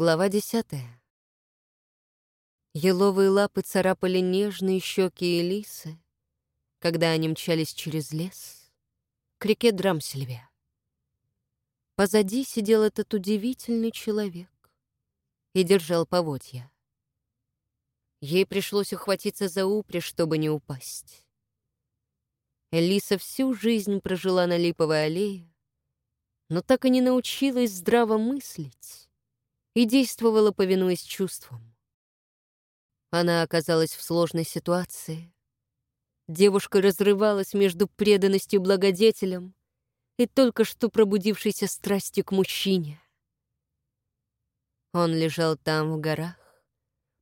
Глава десятая. Еловые лапы царапали нежные щеки Элисы, когда они мчались через лес к реке Драмсельве. Позади сидел этот удивительный человек и держал поводья. Ей пришлось ухватиться за упряжь, чтобы не упасть. Элиса всю жизнь прожила на Липовой аллее, но так и не научилась здраво мыслить и действовала, повинуясь чувствам. Она оказалась в сложной ситуации. Девушка разрывалась между преданностью благодетелям и только что пробудившейся страстью к мужчине. Он лежал там, в горах,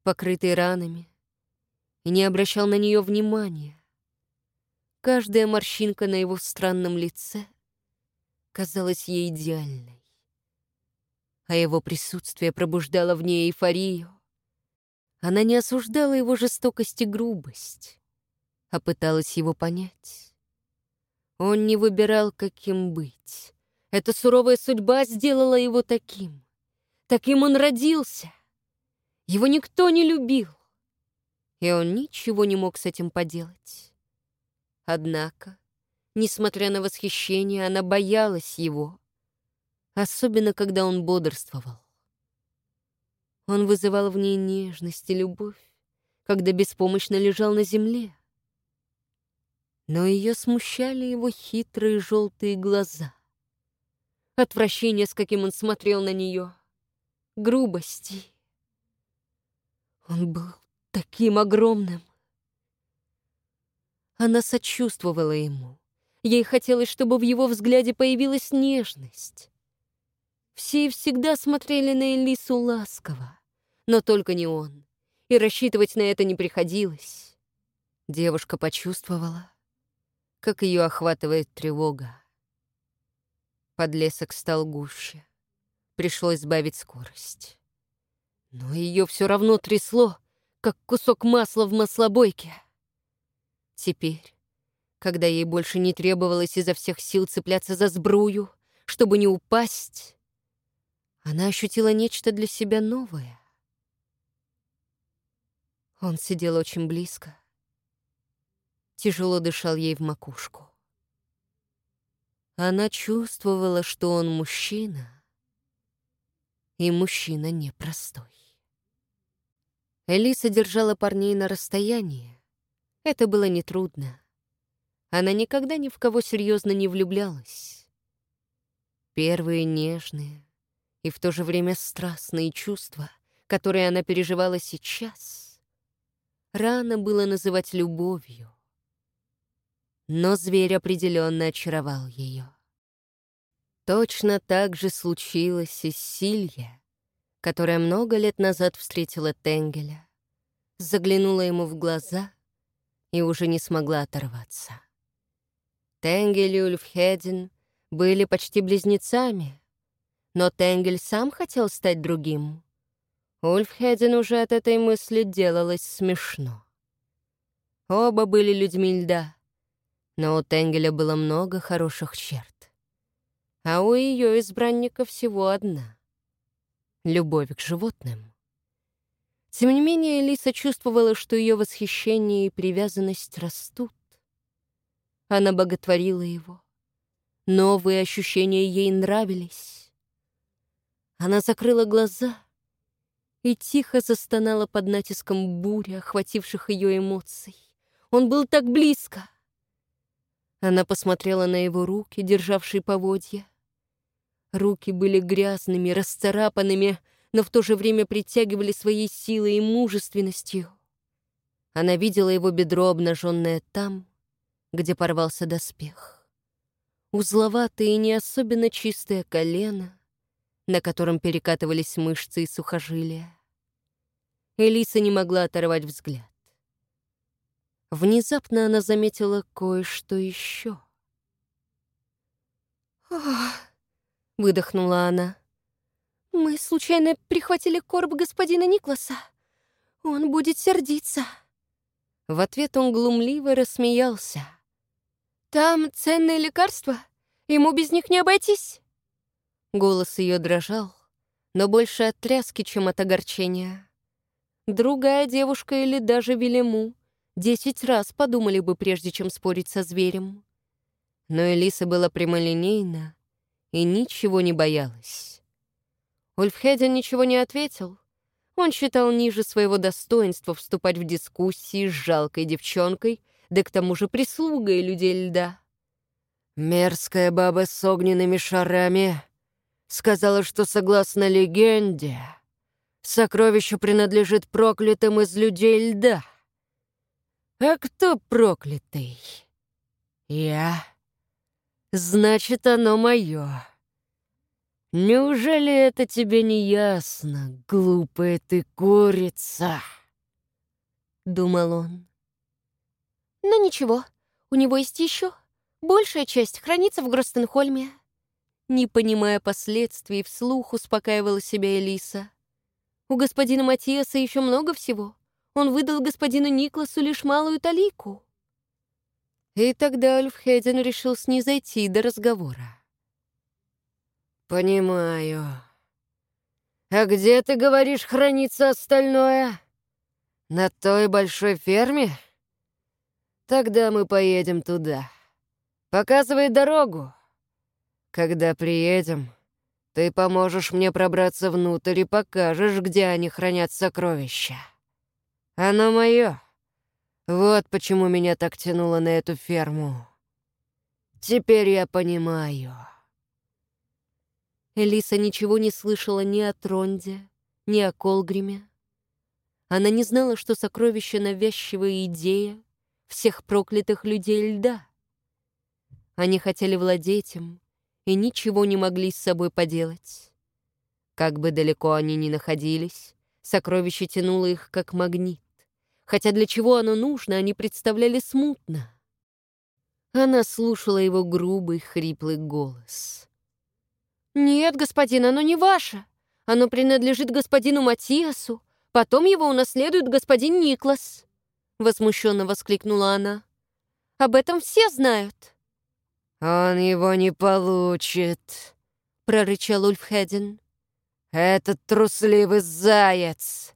покрытый ранами, и не обращал на нее внимания. Каждая морщинка на его странном лице казалась ей идеальной а его присутствие пробуждало в ней эйфорию. Она не осуждала его жестокость и грубость, а пыталась его понять. Он не выбирал, каким быть. Эта суровая судьба сделала его таким. Таким он родился. Его никто не любил, и он ничего не мог с этим поделать. Однако, несмотря на восхищение, она боялась его — особенно когда он бодрствовал. Он вызывал в ней нежность и любовь, когда беспомощно лежал на земле. Но ее смущали его хитрые желтые глаза. Отвращение, с каким он смотрел на нее. Грубости. Он был таким огромным. Она сочувствовала ему. Ей хотелось, чтобы в его взгляде появилась нежность. Все и всегда смотрели на Элису ласково, но только не он, и рассчитывать на это не приходилось. Девушка почувствовала, как ее охватывает тревога. Подлесок стал гуще. Пришлось сбавить скорость. Но ее все равно трясло, как кусок масла в маслобойке. Теперь, когда ей больше не требовалось изо всех сил цепляться за сбрую, чтобы не упасть, она ощутила нечто для себя новое. Он сидел очень близко, тяжело дышал ей в макушку. Она чувствовала, что он мужчина, и мужчина непростой. Элиса держала парней на расстоянии. Это было нетрудно. Она никогда ни в кого серьезно не влюблялась. Первые нежные, и в то же время страстные чувства, которые она переживала сейчас, рано было называть любовью. Но зверь определенно очаровал ее. Точно так же случилось и с Силья, которая много лет назад встретила Тенгеля, заглянула ему в глаза и уже не смогла оторваться. Тенгель и Ульфхедин были почти близнецами, но Тенгель сам хотел стать другим. Ульфхеден уже от этой мысли делалось смешно. Оба были людьми льда, но у Тенгеля было много хороших черт. А у ее избранника всего одна — любовь к животным. Тем не менее, Лиса чувствовала, что ее восхищение и привязанность растут. Она боготворила его. Новые ощущения ей нравились. Она закрыла глаза и тихо застонала под натиском бури, охвативших ее эмоций. Он был так близко. Она посмотрела на его руки, державшие поводья. Руки были грязными, расцарапанными, но в то же время притягивали своей силой и мужественностью. Она видела его бедро, обнаженное там, где порвался доспех. Узловатое и не особенно чистое колено, на котором перекатывались мышцы и сухожилия. Элиса не могла оторвать взгляд. Внезапно она заметила кое-что еще. «Ох!» — выдохнула она. «Мы случайно прихватили короб господина Никласа. Он будет сердиться». В ответ он глумливо рассмеялся. «Там ценные лекарства. Ему без них не обойтись». Голос ее дрожал, но больше от тряски, чем от огорчения. Другая девушка или даже Велиму десять раз подумали бы, прежде чем спорить со зверем. Но Элиса была прямолинейна и ничего не боялась. Ульфхеден ничего не ответил. Он считал ниже своего достоинства вступать в дискуссии с жалкой девчонкой, да к тому же прислугой людей льда. «Мерзкая баба с огненными шарами сказала, что, согласно легенде, сокровище принадлежит проклятым из людей льда. А кто проклятый? Я. Значит, оно мое. Неужели это тебе не ясно, глупая ты курица? Думал он. Но ничего, у него есть еще. Большая часть хранится в Гростенхольме. Не понимая последствий, вслух успокаивала себя Элиса. У господина Матиаса еще много всего. Он выдал господину Никласу лишь малую талику. И тогда Ульфхеден решил снизойти до разговора. «Понимаю. А где, ты говоришь, хранится остальное? На той большой ферме? Тогда мы поедем туда. Показывай дорогу. Когда приедем, ты поможешь мне пробраться внутрь и покажешь, где они хранят сокровища. Оно мое. Вот почему меня так тянуло на эту ферму. Теперь я понимаю. Элиса ничего не слышала ни о Тронде, ни о Колгриме. Она не знала, что сокровище — навязчивая идея всех проклятых людей льда. Они хотели владеть им, и ничего не могли с собой поделать. Как бы далеко они ни находились, сокровище тянуло их как магнит. Хотя для чего оно нужно, они представляли смутно. Она слушала его грубый, хриплый голос. «Нет, господин, оно не ваше. Оно принадлежит господину Матиасу. Потом его унаследует господин Никлас», — возмущенно воскликнула она. «Об этом все знают». «Он его не получит», — прорычал Ульфхеден. «Этот трусливый заяц!»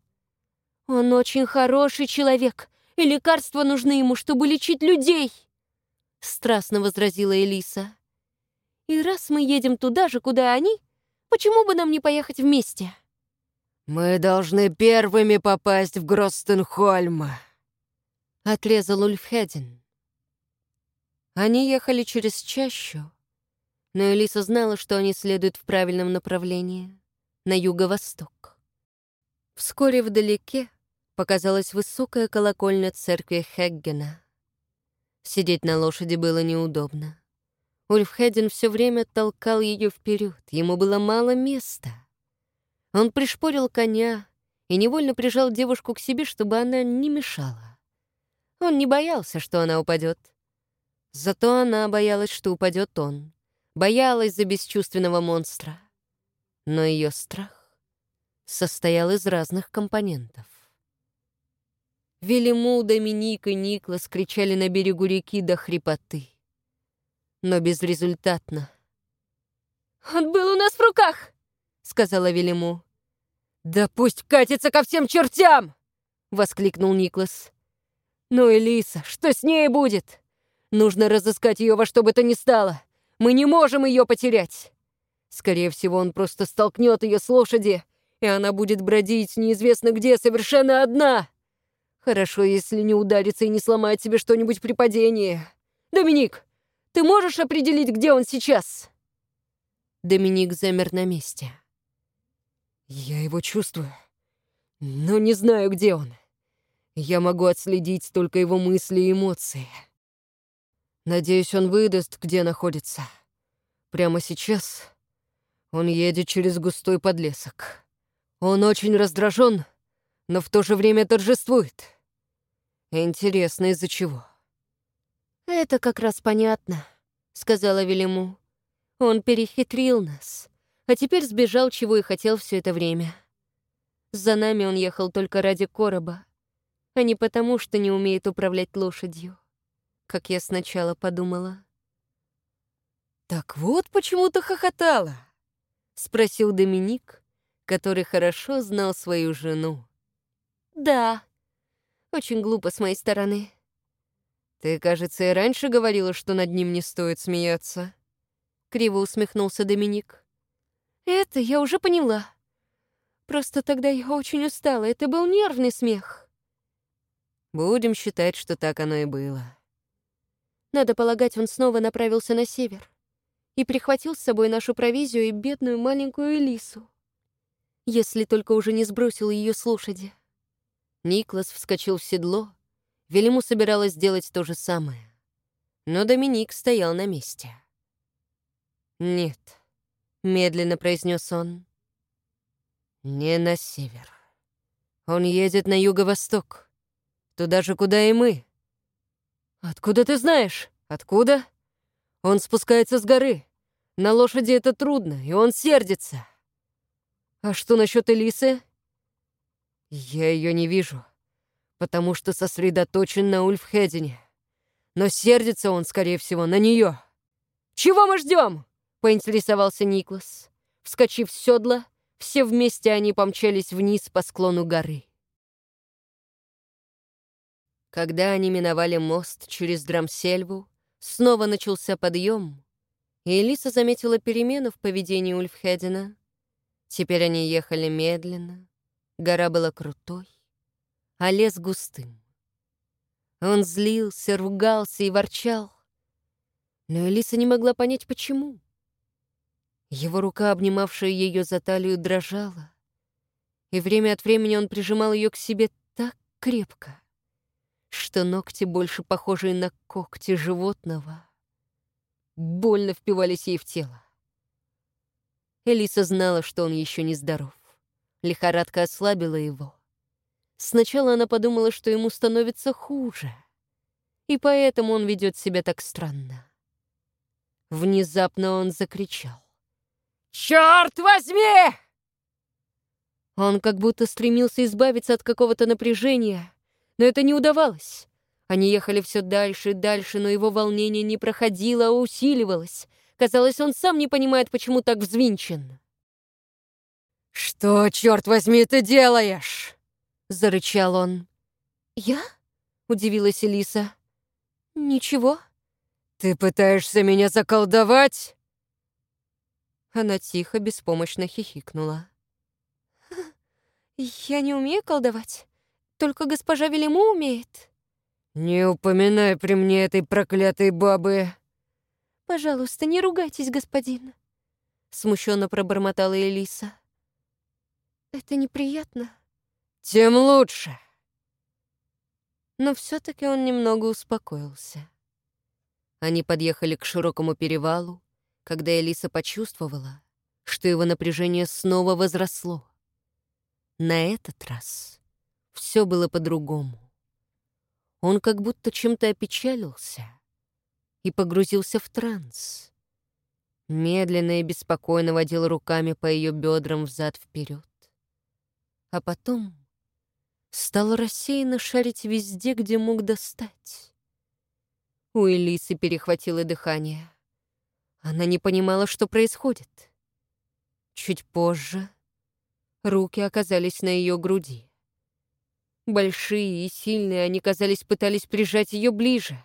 «Он очень хороший человек, и лекарства нужны ему, чтобы лечить людей!» Страстно возразила Элиса. «И раз мы едем туда же, куда они, почему бы нам не поехать вместе?» «Мы должны первыми попасть в Гростенхольм», — отрезал Ульфхеден. Они ехали через чащу, но Элиса знала, что они следуют в правильном направлении, на юго-восток. Вскоре вдалеке показалась высокая колокольня церкви Хеггена. Сидеть на лошади было неудобно. Ульфхеден все время толкал ее вперед, ему было мало места. Он пришпорил коня и невольно прижал девушку к себе, чтобы она не мешала. Он не боялся, что она упадет. Зато она боялась, что упадет он. Боялась за бесчувственного монстра. Но ее страх состоял из разных компонентов. Велиму, Доминик и Никлас кричали на берегу реки до хрипоты. Но безрезультатно. «Он был у нас в руках!» — сказала Велиму. «Да пусть катится ко всем чертям!» — воскликнул Никлас. «Ну, Элиса, что с ней будет?» Нужно разыскать ее во что бы то ни стало. Мы не можем ее потерять. Скорее всего, он просто столкнет ее с лошади, и она будет бродить неизвестно где, совершенно одна. Хорошо, если не ударится и не сломает себе что-нибудь при падении. Доминик, ты можешь определить, где он сейчас?» Доминик замер на месте. «Я его чувствую, но не знаю, где он. Я могу отследить только его мысли и эмоции». Надеюсь, он выдаст, где находится. Прямо сейчас он едет через густой подлесок. Он очень раздражен, но в то же время торжествует. Интересно, из-за чего? «Это как раз понятно», — сказала Велиму. «Он перехитрил нас, а теперь сбежал, чего и хотел все это время. За нами он ехал только ради короба, а не потому, что не умеет управлять лошадью как я сначала подумала. «Так вот почему ты хохотала?» — спросил Доминик, который хорошо знал свою жену. «Да, очень глупо с моей стороны». «Ты, кажется, и раньше говорила, что над ним не стоит смеяться», — криво усмехнулся Доминик. «Это я уже поняла. Просто тогда я очень устала, это был нервный смех». «Будем считать, что так оно и было». Надо полагать, он снова направился на север и прихватил с собой нашу провизию и бедную маленькую Элису. Если только уже не сбросил ее с лошади. Никлас вскочил в седло. Велиму собиралась сделать то же самое. Но Доминик стоял на месте. «Нет», — медленно произнес он, — «не на север. Он едет на юго-восток, туда же, куда и мы». «Откуда ты знаешь? Откуда?» «Он спускается с горы. На лошади это трудно, и он сердится». «А что насчет Элисы?» «Я ее не вижу, потому что сосредоточен на Ульфхедине. Но сердится он, скорее всего, на нее. «Чего мы ждем?» — поинтересовался Никлас. Вскочив с седла, все вместе они помчались вниз по склону горы. Когда они миновали мост через Драмсельву, снова начался подъем, и Элиса заметила перемену в поведении Ульфхедина. Теперь они ехали медленно, гора была крутой, а лес густым. Он злился, ругался и ворчал, но Элиса не могла понять, почему. Его рука, обнимавшая ее за талию, дрожала, и время от времени он прижимал ее к себе так крепко, что ногти, больше похожие на когти животного, больно впивались ей в тело. Элиса знала, что он еще не здоров. Лихорадка ослабила его. Сначала она подумала, что ему становится хуже, и поэтому он ведет себя так странно. Внезапно он закричал. «Черт возьми!» Он как будто стремился избавиться от какого-то напряжения, но это не удавалось. Они ехали все дальше и дальше, но его волнение не проходило, а усиливалось. Казалось, он сам не понимает, почему так взвинчен. «Что, черт возьми, ты делаешь?» — зарычал он. «Я?» — удивилась Элиса. «Ничего». «Ты пытаешься меня заколдовать?» Она тихо, беспомощно хихикнула. «Я не умею колдовать. Только госпожа Велиму умеет». «Не упоминай при мне этой проклятой бабы!» «Пожалуйста, не ругайтесь, господин!» Смущенно пробормотала Элиса. «Это неприятно?» «Тем лучше!» Но все таки он немного успокоился. Они подъехали к широкому перевалу, когда Элиса почувствовала, что его напряжение снова возросло. На этот раз все было по-другому. Он как будто чем-то опечалился и погрузился в транс. Медленно и беспокойно водил руками по ее бедрам взад-вперед. А потом стал рассеянно шарить везде, где мог достать. У Элисы перехватило дыхание. Она не понимала, что происходит. Чуть позже руки оказались на ее груди. Большие и сильные, они, казались, пытались прижать ее ближе.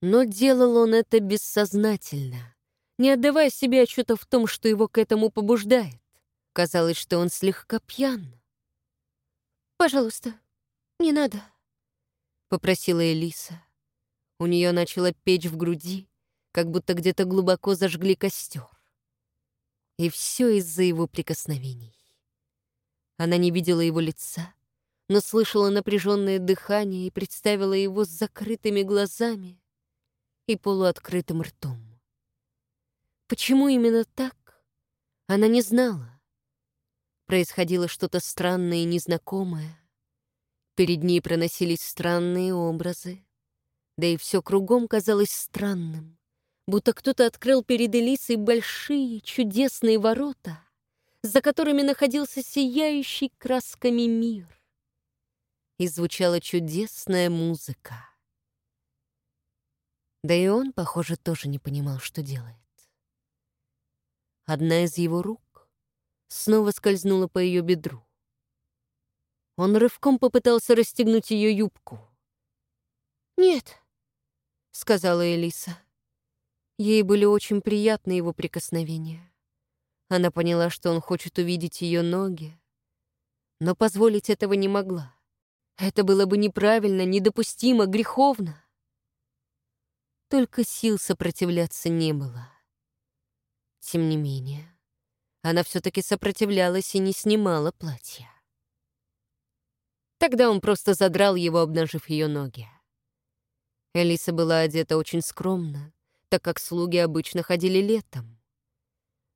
Но делал он это бессознательно, не отдавая себе отчета в том, что его к этому побуждает. Казалось, что он слегка пьян. «Пожалуйста, не надо», — попросила Элиса. У нее начала печь в груди, как будто где-то глубоко зажгли костер. И все из-за его прикосновений. Она не видела его лица, но слышала напряженное дыхание и представила его с закрытыми глазами и полуоткрытым ртом. Почему именно так, она не знала. Происходило что-то странное и незнакомое. Перед ней проносились странные образы, да и все кругом казалось странным, будто кто-то открыл перед Элисой большие чудесные ворота, за которыми находился сияющий красками мир и звучала чудесная музыка. Да и он, похоже, тоже не понимал, что делает. Одна из его рук снова скользнула по ее бедру. Он рывком попытался расстегнуть ее юбку. «Нет», — сказала Элиса. Ей были очень приятны его прикосновения. Она поняла, что он хочет увидеть ее ноги, но позволить этого не могла. Это было бы неправильно, недопустимо, греховно. Только сил сопротивляться не было. Тем не менее, она все-таки сопротивлялась и не снимала платья. Тогда он просто задрал его, обнажив ее ноги. Элиса была одета очень скромно, так как слуги обычно ходили летом.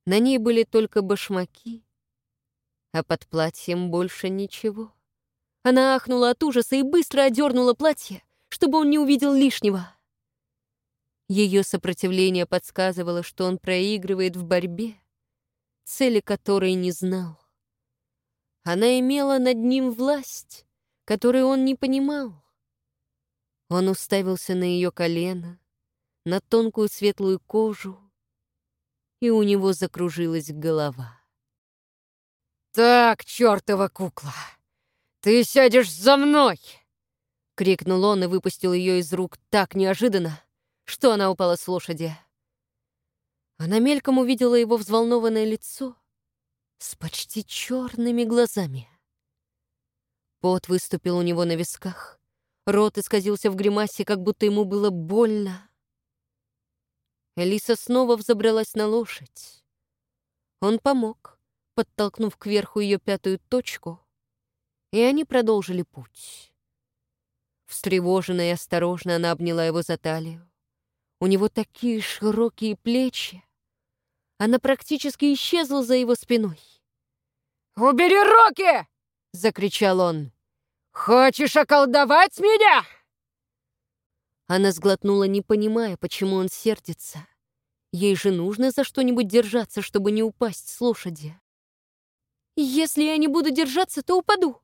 На ней были только башмаки, а под платьем больше ничего. Она ахнула от ужаса и быстро одернула платье, чтобы он не увидел лишнего. Ее сопротивление подсказывало, что он проигрывает в борьбе, цели которой не знал. Она имела над ним власть, которую он не понимал. Он уставился на ее колено, на тонкую светлую кожу, и у него закружилась голова. «Так, чертова кукла, ты сядешь за мной!» — крикнул он и выпустил ее из рук так неожиданно, что она упала с лошади. Она мельком увидела его взволнованное лицо с почти черными глазами. Пот выступил у него на висках, рот исказился в гримасе, как будто ему было больно. Элиса снова взобралась на лошадь. Он помог, подтолкнув кверху ее пятую точку, и они продолжили путь. Встревоженно и осторожно она обняла его за талию. У него такие широкие плечи. Она практически исчезла за его спиной. «Убери руки!» — закричал он. «Хочешь околдовать меня?» Она сглотнула, не понимая, почему он сердится. Ей же нужно за что-нибудь держаться, чтобы не упасть с лошади. «Если я не буду держаться, то упаду».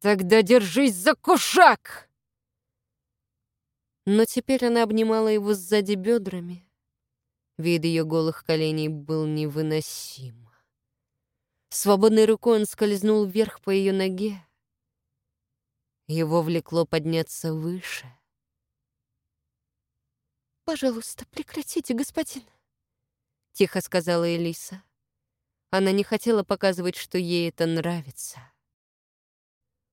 «Тогда держись за кушак!» Но теперь она обнимала его сзади бедрами. Вид ее голых коленей был невыносим. Свободной рукой он скользнул вверх по ее ноге. Его влекло подняться выше. «Пожалуйста, прекратите, господин», — тихо сказала Элиса. Она не хотела показывать, что ей это нравится.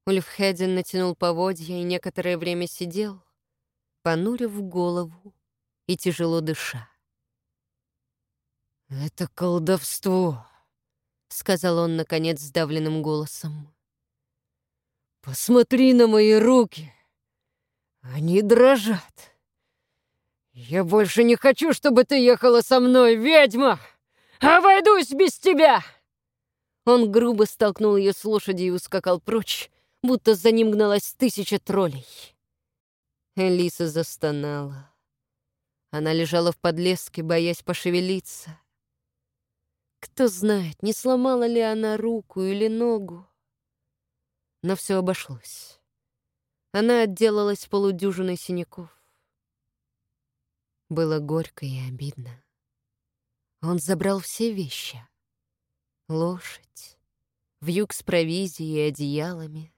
Ульфхеден натянул поводья и некоторое время сидел, понурив голову и тяжело дыша. «Это колдовство», — сказал он, наконец, сдавленным голосом. «Посмотри на мои руки. Они дрожат. Я больше не хочу, чтобы ты ехала со мной, ведьма! Обойдусь без тебя!» Он грубо столкнул ее с лошади и ускакал прочь, будто за ним гналась тысяча троллей. Элиса застонала. Она лежала в подлеске, боясь пошевелиться. Кто знает, не сломала ли она руку или ногу. Но все обошлось. Она отделалась полудюжиной синяков. Было горько и обидно. Он забрал все вещи. Лошадь, вьюг с провизией и одеялами.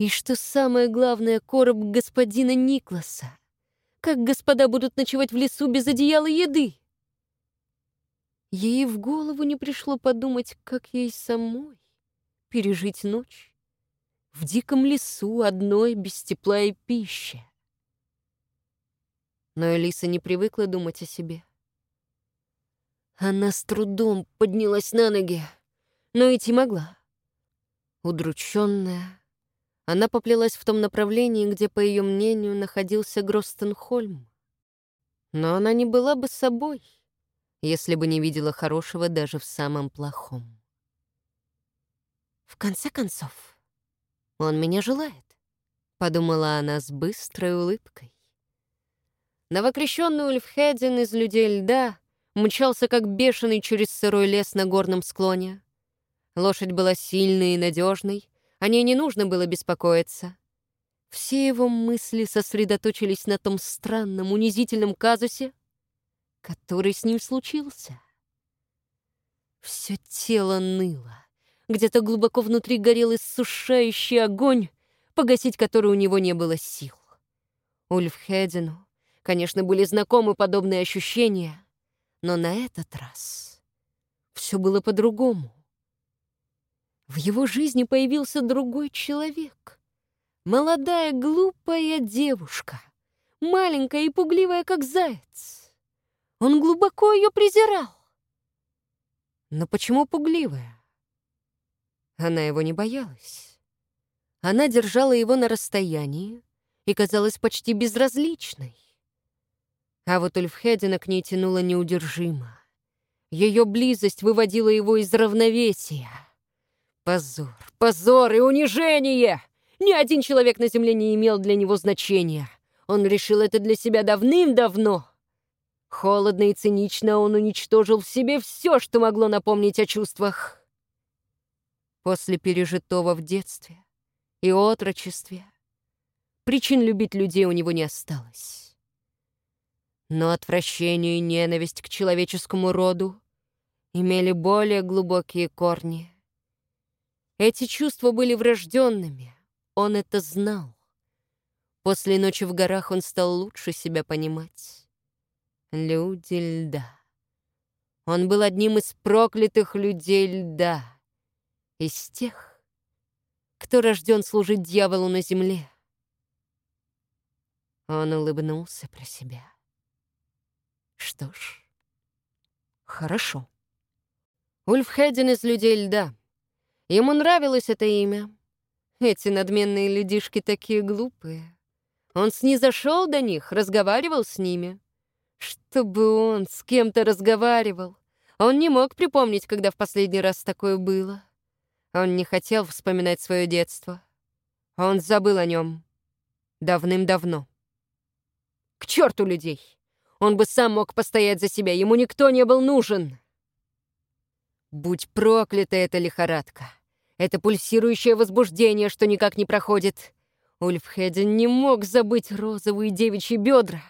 И что самое главное, короб господина Никласа. Как господа будут ночевать в лесу без одеяла и еды? Ей в голову не пришло подумать, как ей самой пережить ночь в диком лесу одной без тепла и пищи. Но Элиса не привыкла думать о себе. Она с трудом поднялась на ноги, но идти могла. Удрученная, она поплелась в том направлении, где, по ее мнению, находился Гростенхольм. Но она не была бы собой, если бы не видела хорошего даже в самом плохом. «В конце концов, он меня желает», — подумала она с быстрой улыбкой. Новокрещенный Ульфхеден из «Людей льда» мчался как бешеный через сырой лес на горном склоне. Лошадь была сильной и надежной, о ней не нужно было беспокоиться. Все его мысли сосредоточились на том странном, унизительном казусе, который с ним случился. Все тело ныло. Где-то глубоко внутри горел иссушающий огонь, погасить который у него не было сил. Ульфхедину, конечно, были знакомы подобные ощущения, но на этот раз все было по-другому. В его жизни появился другой человек. Молодая, глупая девушка, маленькая и пугливая, как заяц. Он глубоко ее презирал. Но почему пугливая? Она его не боялась. Она держала его на расстоянии и казалась почти безразличной. А вот Ульфхедина к ней тянула неудержимо. Ее близость выводила его из равновесия. Позор, позор и унижение! Ни один человек на земле не имел для него значения. Он решил это для себя давным-давно. Холодно и цинично он уничтожил в себе все, что могло напомнить о чувствах. После пережитого в детстве и отрочестве причин любить людей у него не осталось. Но отвращение и ненависть к человеческому роду имели более глубокие корни. Эти чувства были врожденными, он это знал. После ночи в горах он стал лучше себя понимать. Люди льда. Он был одним из проклятых людей льда — из тех, кто рожден служить дьяволу на земле. Он улыбнулся про себя. Что ж, хорошо. Ульфхедин из «Людей льда». Ему нравилось это имя. Эти надменные людишки такие глупые. Он снизошел до них, разговаривал с ними. Чтобы он с кем-то разговаривал. Он не мог припомнить, когда в последний раз такое было. Он не хотел вспоминать свое детство. Он забыл о нем давным-давно. К черту людей! Он бы сам мог постоять за себя, ему никто не был нужен. Будь проклята эта лихорадка. Это пульсирующее возбуждение, что никак не проходит. Ульфхеден не мог забыть розовые девичьи бедра.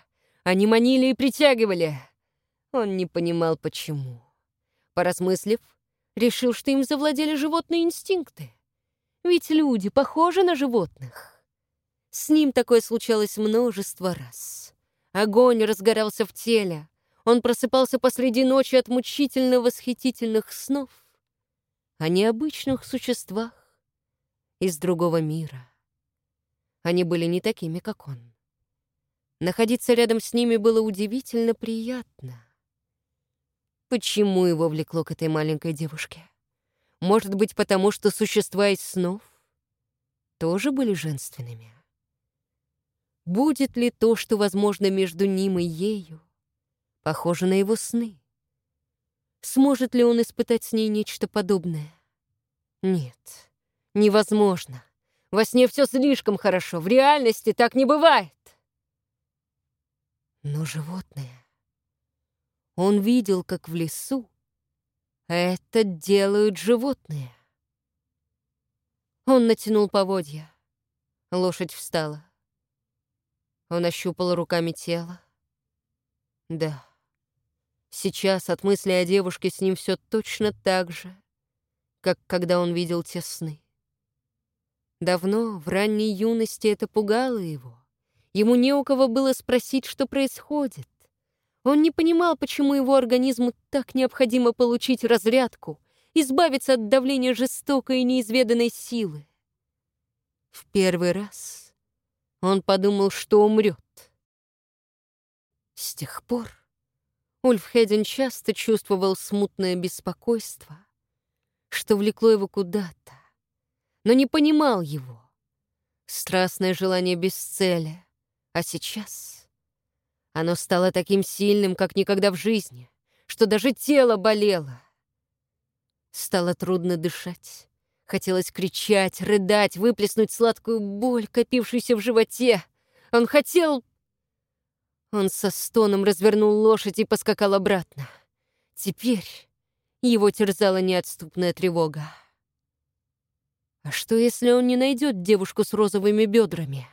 Они манили и притягивали. Он не понимал, почему. Поразмыслив, решил, что им завладели животные инстинкты. Ведь люди похожи на животных. С ним такое случалось множество раз. Огонь разгорался в теле. Он просыпался посреди ночи от мучительно-восхитительных снов о необычных существах из другого мира. Они были не такими, как он. Находиться рядом с ними было удивительно приятно. Почему его влекло к этой маленькой девушке? Может быть, потому что существа из снов тоже были женственными? Будет ли то, что возможно между ним и ею, похоже на его сны? Сможет ли он испытать с ней нечто подобное? Нет, невозможно. Во сне все слишком хорошо, в реальности так не бывает. Но животное... Он видел, как в лесу это делают животные. Он натянул поводья. Лошадь встала. Он ощупал руками тело. Да, сейчас от мысли о девушке с ним все точно так же, как когда он видел те сны. Давно, в ранней юности, это пугало его. Ему не у кого было спросить, что происходит. Он не понимал, почему его организму так необходимо получить разрядку, избавиться от давления жестокой и неизведанной силы. В первый раз он подумал, что умрет. С тех пор Ульфхеден часто чувствовал смутное беспокойство, что влекло его куда-то, но не понимал его. Страстное желание без цели, а сейчас оно стало таким сильным, как никогда в жизни, что даже тело болело. Стало трудно дышать. Хотелось кричать, рыдать, выплеснуть сладкую боль, копившуюся в животе. Он хотел... Он со стоном развернул лошадь и поскакал обратно. Теперь его терзала неотступная тревога. А что, если он не найдет девушку с розовыми бедрами?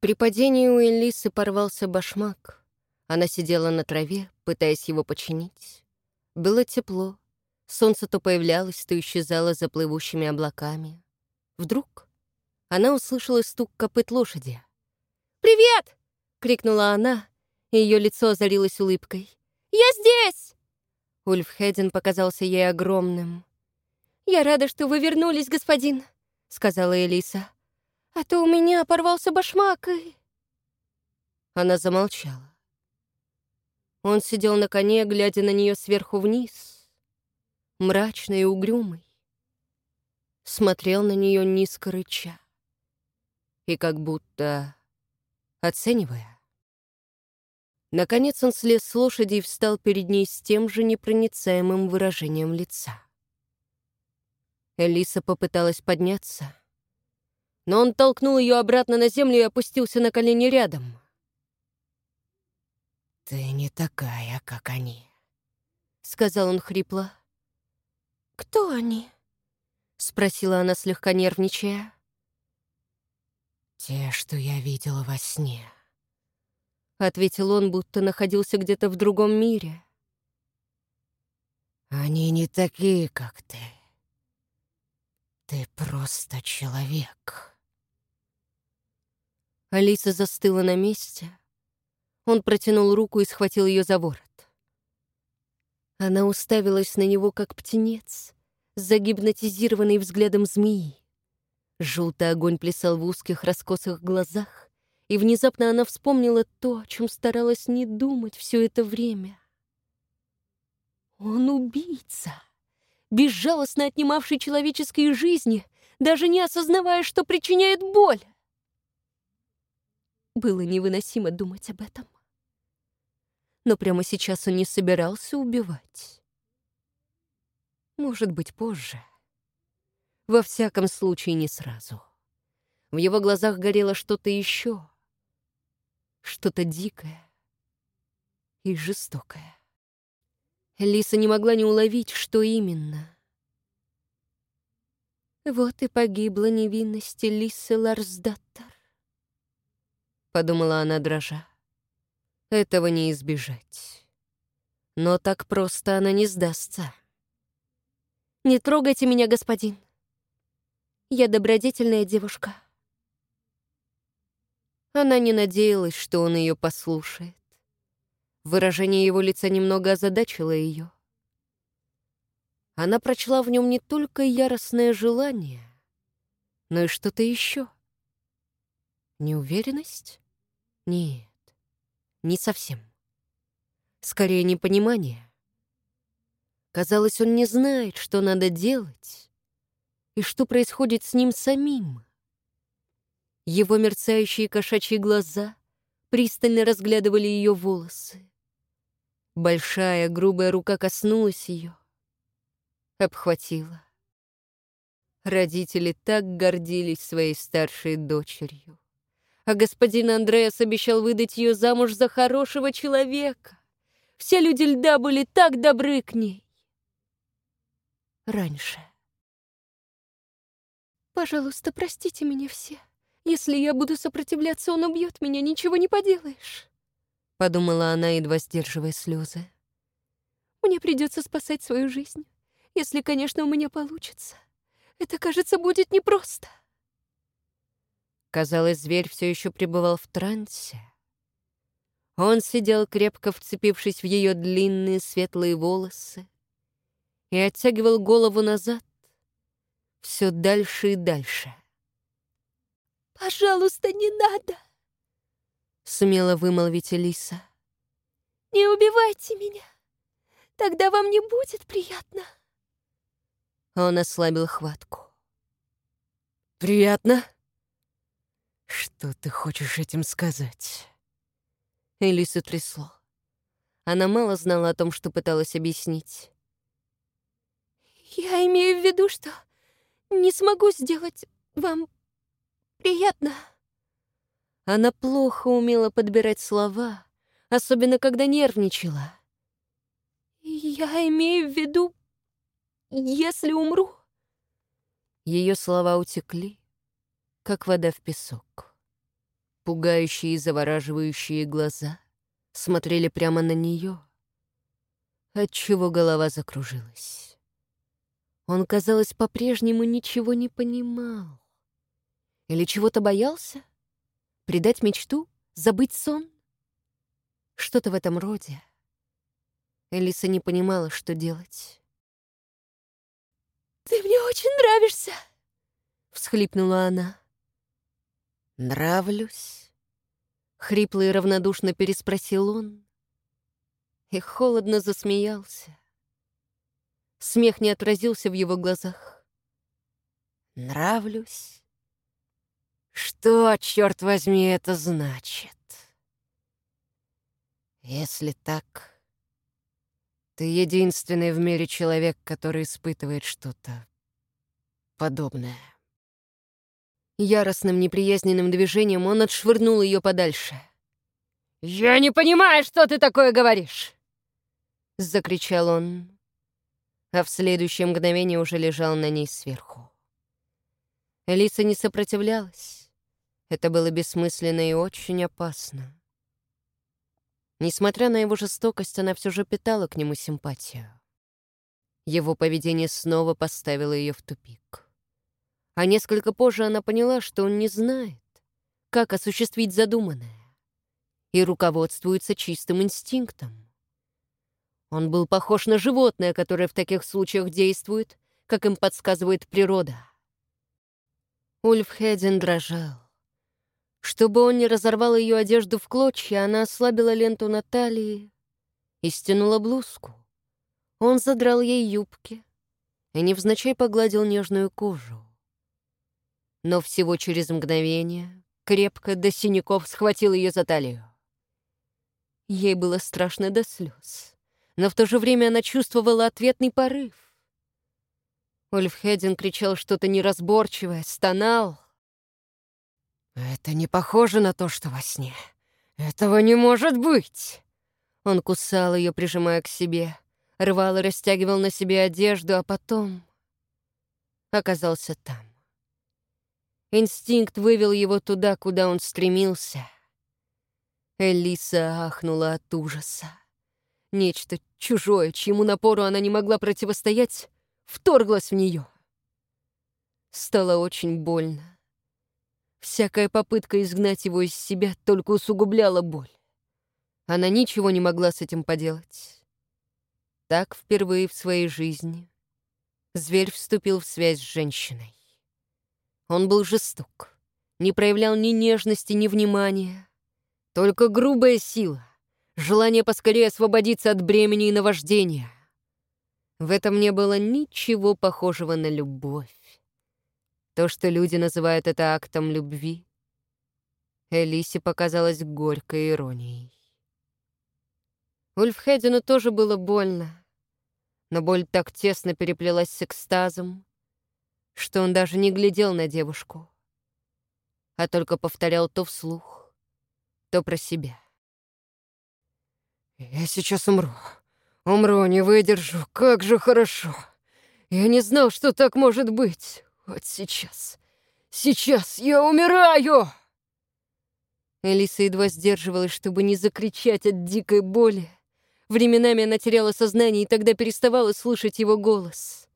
При падении у Элисы порвался башмак. Она сидела на траве, пытаясь его починить. Было тепло. Солнце то появлялось, то исчезало за плывущими облаками. Вдруг она услышала стук копыт лошади. «Привет!» — крикнула она, и ее лицо озарилось улыбкой. «Я здесь!» Ульф Хедин показался ей огромным. «Я рада, что вы вернулись, господин», — сказала Элиса. «А то у меня порвался башмак и...» Она замолчала. Он сидел на коне, глядя на нее сверху вниз, мрачный и угрюмый. Смотрел на нее низко рыча и как будто оценивая. Наконец он слез с лошади и встал перед ней с тем же непроницаемым выражением лица. Элиса попыталась подняться, но он толкнул ее обратно на землю и опустился на колени рядом. «Ты не такая, как они», — сказал он хрипло. «Кто они?» — спросила она, слегка нервничая. «Те, что я видела во сне», — ответил он, будто находился где-то в другом мире. «Они не такие, как ты. Ты просто человек». Алиса застыла на месте. Он протянул руку и схватил ее за ворот. Она уставилась на него, как птенец, загипнотизированный взглядом змеи. Желтый огонь плясал в узких раскосых глазах, и внезапно она вспомнила то, о чем старалась не думать все это время. Он убийца, безжалостно отнимавший человеческие жизни, даже не осознавая, что причиняет боль. Было невыносимо думать об этом. Но прямо сейчас он не собирался убивать. Может быть, позже. Во всяком случае, не сразу. В его глазах горело что-то еще. Что-то дикое и жестокое. Лиса не могла не уловить, что именно. «Вот и погибла невинность Лисы Ларсдаттер», — подумала она, дрожа. «Этого не избежать. Но так просто она не сдастся». «Не трогайте меня, господин», я добродетельная девушка. Она не надеялась, что он ее послушает. Выражение его лица немного озадачило ее. Она прочла в нем не только яростное желание, но и что-то еще. Неуверенность? Нет, не совсем. Скорее, непонимание. Казалось, он не знает, что надо делать, и что происходит с ним самим. Его мерцающие кошачьи глаза пристально разглядывали ее волосы. Большая грубая рука коснулась ее, обхватила. Родители так гордились своей старшей дочерью. А господин Андреас обещал выдать ее замуж за хорошего человека. Все люди льда были так добры к ней. Раньше. «Пожалуйста, простите меня все. Если я буду сопротивляться, он убьет меня, ничего не поделаешь», — подумала она, едва сдерживая слезы. «Мне придется спасать свою жизнь, если, конечно, у меня получится. Это, кажется, будет непросто». Казалось, зверь все еще пребывал в трансе. Он сидел, крепко вцепившись в ее длинные светлые волосы, и оттягивал голову назад, все дальше и дальше. «Пожалуйста, не надо!» — сумела вымолвить Элиса. «Не убивайте меня! Тогда вам не будет приятно!» Он ослабил хватку. «Приятно? Что ты хочешь этим сказать?» Элису трясло. Она мало знала о том, что пыталась объяснить. «Я имею в виду, что не смогу сделать вам приятно». Она плохо умела подбирать слова, особенно когда нервничала. «Я имею в виду, если умру...» Ее слова утекли, как вода в песок. Пугающие и завораживающие глаза смотрели прямо на нее. отчего голова закружилась. Он, казалось, по-прежнему ничего не понимал. Или чего-то боялся? Предать мечту? Забыть сон? Что-то в этом роде. Элиса не понимала, что делать. «Ты мне очень нравишься!» — всхлипнула она. «Нравлюсь?» — хрипло и равнодушно переспросил он. И холодно засмеялся. Смех не отразился в его глазах. «Нравлюсь?» Что, черт возьми, это значит? Если так, ты единственный в мире человек, который испытывает что-то подобное. Яростным неприязненным движением он отшвырнул ее подальше. «Я не понимаю, что ты такое говоришь!» Закричал он, а в следующее мгновение уже лежал на ней сверху. Элиса не сопротивлялась. Это было бессмысленно и очень опасно. Несмотря на его жестокость, она все же питала к нему симпатию. Его поведение снова поставило ее в тупик. А несколько позже она поняла, что он не знает, как осуществить задуманное, и руководствуется чистым инстинктом. Он был похож на животное, которое в таких случаях действует, как им подсказывает природа. Ульф Хедин дрожал. Чтобы он не разорвал ее одежду в клочья, она ослабила ленту на талии и стянула блузку. Он задрал ей юбки и невзначай погладил нежную кожу. Но всего через мгновение крепко до синяков схватил ее за талию. Ей было страшно до слез, но в то же время она чувствовала ответный порыв. Ульф Хедин кричал что-то неразборчивое, стонал — «Это не похоже на то, что во сне. Этого не может быть!» Он кусал ее, прижимая к себе, рвал и растягивал на себе одежду, а потом оказался там. Инстинкт вывел его туда, куда он стремился. Элиса ахнула от ужаса. Нечто чужое, чьему напору она не могла противостоять, вторглось в нее. Стало очень больно. Всякая попытка изгнать его из себя только усугубляла боль. Она ничего не могла с этим поделать. Так впервые в своей жизни зверь вступил в связь с женщиной. Он был жесток, не проявлял ни нежности, ни внимания, только грубая сила, желание поскорее освободиться от бремени и наваждения. В этом не было ничего похожего на любовь. То, что люди называют это актом любви, Элисе показалось горькой иронией. Ульфхедину тоже было больно, но боль так тесно переплелась с экстазом, что он даже не глядел на девушку, а только повторял то вслух, то про себя. «Я сейчас умру. Умру, не выдержу. Как же хорошо. Я не знал, что так может быть. Вот сейчас, сейчас я умираю!» Элиса едва сдерживалась, чтобы не закричать от дикой боли. Временами она теряла сознание и тогда переставала слышать его голос.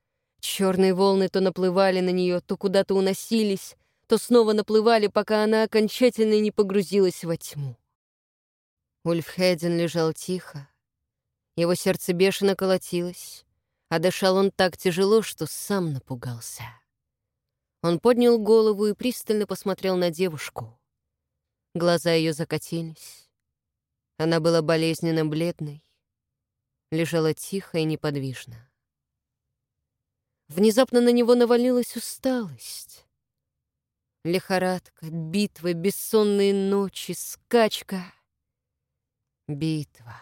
Черные волны то наплывали на нее, то куда-то уносились, то снова наплывали, пока она окончательно не погрузилась во тьму. Ульф Хедин лежал тихо. Его сердце бешено колотилось, а дышал он так тяжело, что сам напугался. Он поднял голову и пристально посмотрел на девушку. Глаза ее закатились. Она была болезненно бледной, лежала тихо и неподвижно. Внезапно на него навалилась усталость. Лихорадка, битвы, бессонные ночи, скачка. Битва.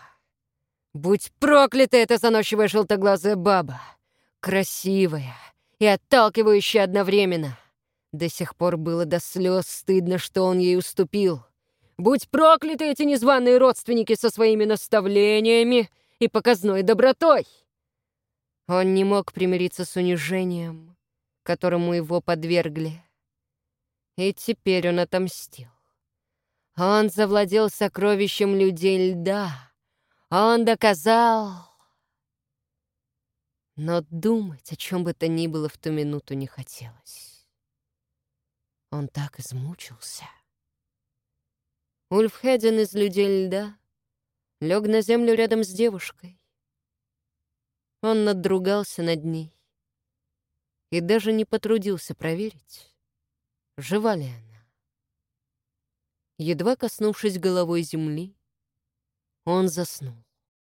Будь проклята эта заносчивая желтоглазая баба! Красивая, и отталкивающей одновременно. До сих пор было до слез стыдно, что он ей уступил. Будь прокляты эти незваные родственники со своими наставлениями и показной добротой! Он не мог примириться с унижением, которому его подвергли. И теперь он отомстил. Он завладел сокровищем людей льда. Он доказал... Но думать о чем бы то ни было в ту минуту не хотелось. Он так измучился. Ульфхеден из «Людей льда» лег на землю рядом с девушкой. Он надругался над ней и даже не потрудился проверить, жива ли она. Едва коснувшись головой земли, он заснул.